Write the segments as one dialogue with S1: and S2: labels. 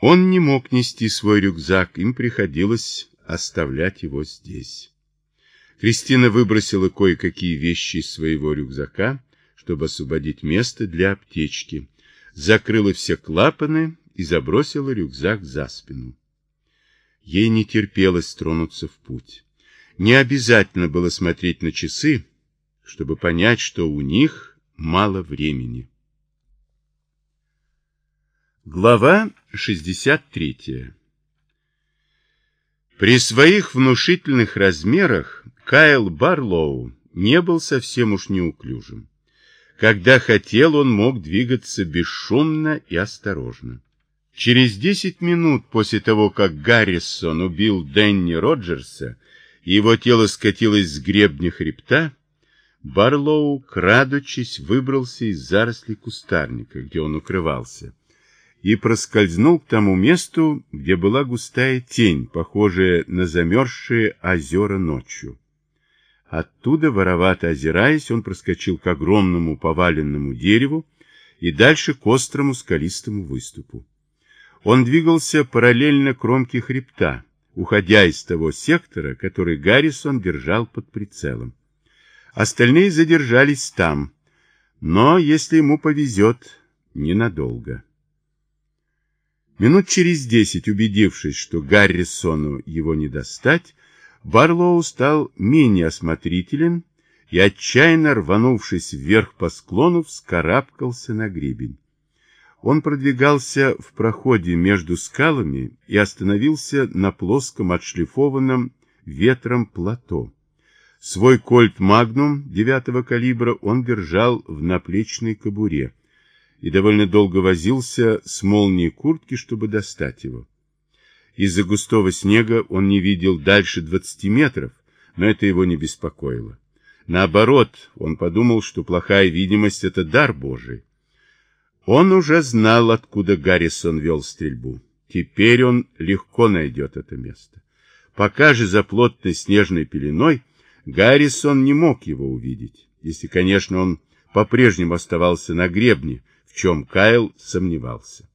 S1: Он не мог нести свой рюкзак, им приходилось оставлять его здесь. Кристина выбросила кое-какие вещи из своего рюкзака, чтобы освободить место для аптечки, закрыла все клапаны и забросила рюкзак за спину. Ей не терпелось тронуться в путь. Не обязательно было смотреть на часы, чтобы понять, что у них мало времени. Глава 63 При своих внушительных размерах Кайл Барлоу не был совсем уж неуклюжим. Когда хотел, он мог двигаться бесшумно и осторожно. Через десять минут после того, как Гаррисон убил Дэнни Роджерса, и его тело скатилось с гребня хребта, Барлоу, крадучись, выбрался из зарослей кустарника, где он укрывался, и проскользнул к тому месту, где была густая тень, похожая на замерзшие озера ночью. Оттуда, воровато озираясь, он проскочил к огромному поваленному дереву и дальше к острому скалистому выступу. Он двигался параллельно кромке хребта, уходя из того сектора, который Гаррисон держал под прицелом. Остальные задержались там, но, если ему повезет, ненадолго. Минут через десять, убедившись, что Гаррисону его не достать, Барлоу стал менее осмотрителен и, отчаянно рванувшись вверх по склону, вскарабкался на гребень. Он продвигался в проходе между скалами и остановился на плоском отшлифованном ветром плато. Свой кольт «Магнум» девятого калибра он держал в наплечной кобуре и довольно долго возился с молнией куртки, чтобы достать его. Из-за густого снега он не видел дальше 20 метров, но это его не беспокоило. Наоборот, он подумал, что плохая видимость — это дар Божий. Он уже знал, откуда Гаррисон вел стрельбу. Теперь он легко найдет это место. Пока же за плотной снежной пеленой Гаррисон не мог его увидеть, если, конечно, он по-прежнему оставался на гребне, чем Кайл сомневался.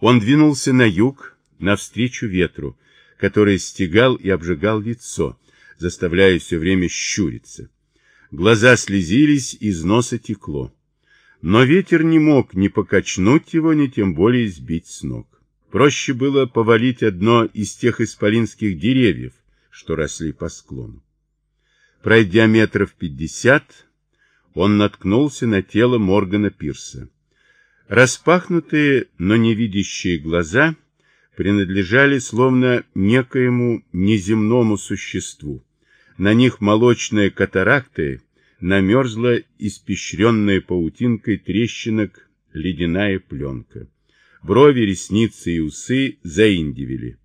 S1: Он двинулся на юг, навстречу ветру, который стегал и обжигал лицо, заставляя все время щуриться. Глаза слезились, из носа текло. Но ветер не мог ни покачнуть его, ни тем более сбить с ног. Проще было повалить одно из тех исполинских деревьев, что росли по склону. Пройдя метров пятьдесят, он наткнулся на тело Моргана Пирса. Распахнутые, но невидящие глаза — принадлежали словно некоему неземному существу. На них молочные катаракты намерзла испещренная паутинкой трещинок ледяная пленка. Брови, ресницы и усы заиндивели.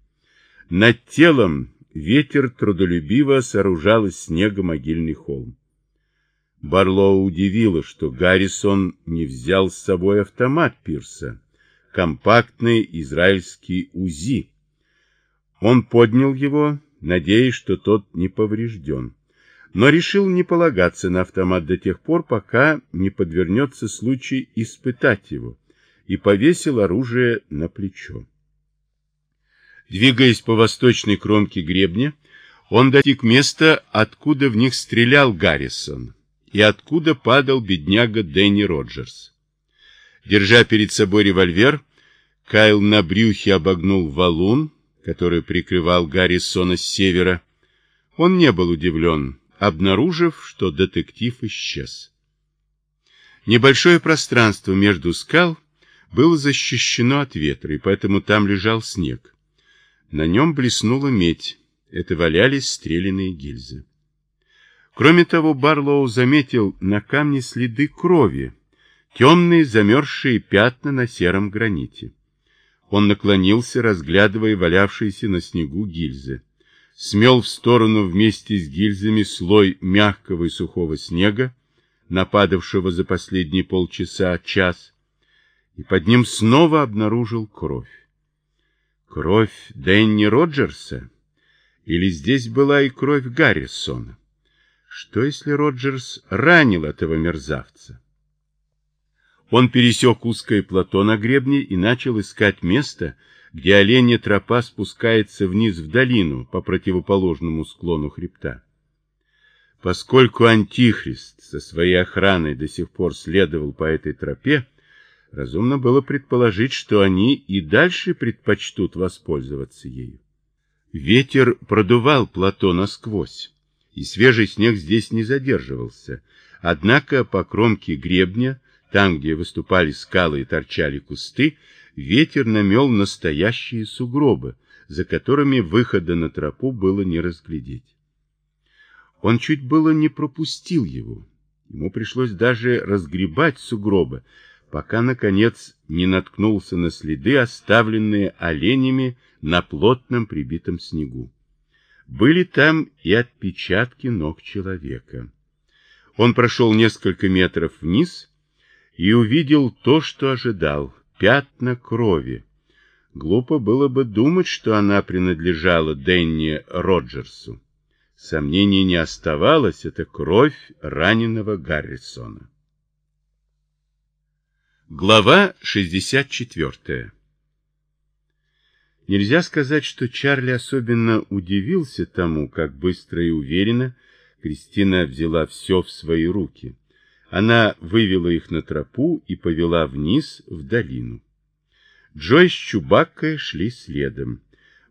S1: Над телом ветер трудолюбиво сооружал из снега могильный холм. Барлоу удивило, что Гаррисон не взял с собой автомат Пирса компактный израильский УЗИ. Он поднял его, надеясь, что тот не поврежден, но решил не полагаться на автомат до тех пор, пока не подвернется случай испытать его, и повесил оружие на плечо. Двигаясь по восточной кромке гребня, он достиг места, откуда в них стрелял Гаррисон и откуда падал бедняга Дэнни Роджерс. Держа перед собой револьвер, Кайл на брюхе обогнул валун, который прикрывал Гаррисона с севера. Он не был удивлен, обнаружив, что детектив исчез. Небольшое пространство между скал было защищено от ветра, и поэтому там лежал снег. На нем блеснула медь. Это валялись стреляные гильзы. Кроме того, Барлоу заметил на камне следы крови, темные замерзшие пятна на сером граните. Он наклонился, разглядывая валявшиеся на снегу гильзы. Смел в сторону вместе с гильзами слой мягкого и сухого снега, нападавшего за последние полчаса-час, и под ним снова обнаружил кровь. Кровь Дэнни Роджерса? Или здесь была и кровь Гаррисона? Что, если Роджерс ранил этого мерзавца? Он пересек узкое плато на гребне и начал искать место, где оленья тропа спускается вниз в долину по противоположному склону хребта. Поскольку Антихрист со своей охраной до сих пор следовал по этой тропе, разумно было предположить, что они и дальше предпочтут воспользоваться ею. Ветер продувал плато насквозь, и свежий снег здесь не задерживался, однако по кромке гребня, там, где выступали скалы и торчали кусты, ветер намел настоящие сугробы, за которыми выхода на тропу было не разглядеть. Он чуть было не пропустил его. Ему пришлось даже разгребать сугробы, пока, наконец, не наткнулся на следы, оставленные оленями на плотном прибитом снегу. Были там и отпечатки ног человека. Он прошел несколько метров вниз и увидел то, что ожидал — пятна крови. Глупо было бы думать, что она принадлежала Денни Роджерсу. Сомнений не оставалось, это кровь раненого Гаррисона. Глава 64 Нельзя сказать, что Чарли особенно удивился тому, как быстро и уверенно Кристина взяла все в свои руки. Она вывела их на тропу и повела вниз в долину. Джой с Чубаккой шли следом.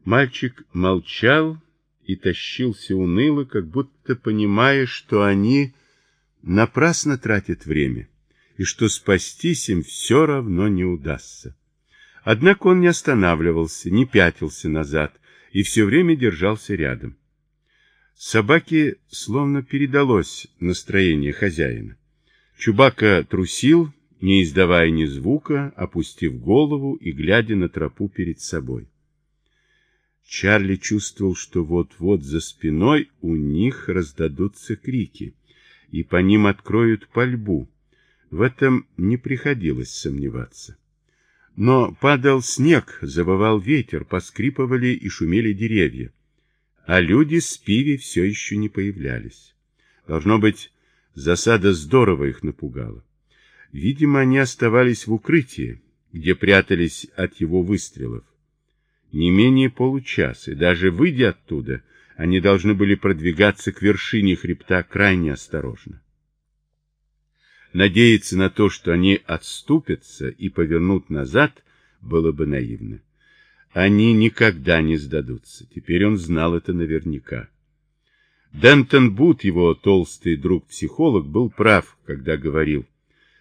S1: Мальчик молчал и тащился уныло, как будто понимая, что они напрасно тратят время, и что спастись им все равно не удастся. Однако он не останавливался, не пятился назад и все время держался рядом. Собаке словно передалось настроение хозяина. Чубака трусил, не издавая ни звука, опустив голову и глядя на тропу перед собой. Чарли чувствовал, что вот-вот за спиной у них раздадутся крики, и по ним откроют пальбу. В этом не приходилось сомневаться. Но падал снег, забывал ветер, поскрипывали и шумели деревья. А люди с пиви все еще не появлялись. Должно быть, засада здорово их напугала. Видимо, они оставались в укрытии, где прятались от его выстрелов не менее получаса, и даже выйдя оттуда, они должны были продвигаться к вершине хребта крайне осторожно. Надеяться на то, что они отступятся и повернут назад, было бы наивно. Они никогда не сдадутся. Теперь он знал это наверняка. Дентон Бут, его толстый друг-психолог, был прав, когда говорил,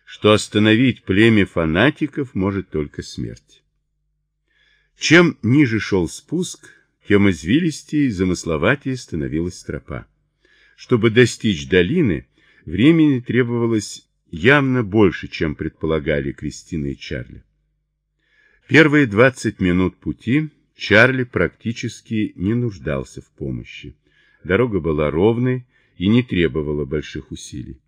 S1: что остановить племя фанатиков может только смерть. Чем ниже шел спуск, тем извилистее и замысловатее становилась тропа. Чтобы достичь долины, времени требовалось явно больше, чем предполагали Кристина и Чарли. Первые 20 минут пути Чарли практически не нуждался в помощи. Дорога была ровной и не требовала больших усилий.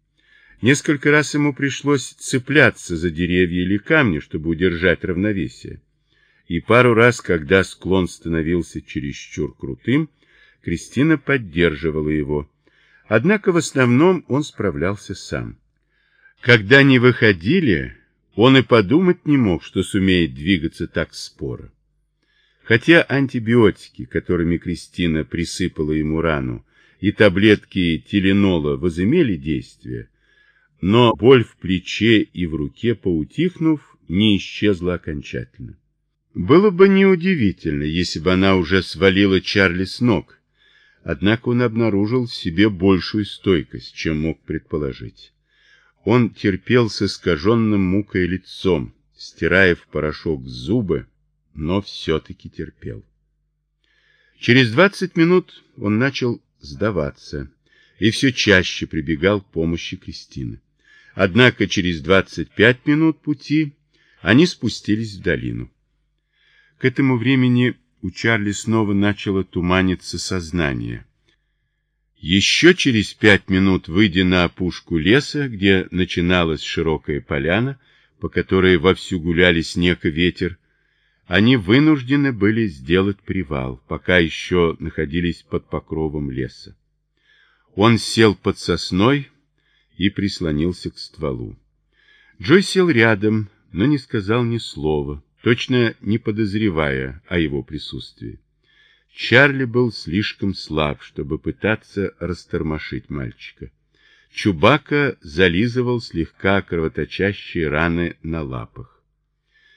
S1: Несколько раз ему пришлось цепляться за деревья или камни, чтобы удержать равновесие и пару раз, когда склон становился чересчур крутым, Кристина поддерживала его. Однако в основном он справлялся сам. Когда они выходили, он и подумать не мог, что сумеет двигаться так споро. Хотя антибиотики, которыми Кристина присыпала ему рану, и таблетки теленола возымели действие, но боль в плече и в руке, поутихнув, не исчезла окончательно. Было бы неудивительно, если бы она уже свалила Чарли с ног, однако он обнаружил в себе большую стойкость, чем мог предположить. Он терпел с искаженным мукой лицом, стирая в порошок зубы, но все-таки терпел. Через двадцать минут он начал сдаваться и все чаще прибегал к помощи Кристины. Однако через двадцать пять минут пути они спустились в долину. К этому времени у Чарли снова начало туманиться сознание. Еще через пять минут, выйдя на опушку леса, где начиналась широкая поляна, по которой вовсю гуляли снег и ветер, они вынуждены были сделать привал, пока еще находились под покровом леса. Он сел под сосной и прислонился к стволу. Джой сел рядом, но не сказал ни слова, точно не подозревая о его присутствии. Чарли был слишком слаб, чтобы пытаться растормошить мальчика. Чубака зализывал слегка кровоточащие раны на лапах.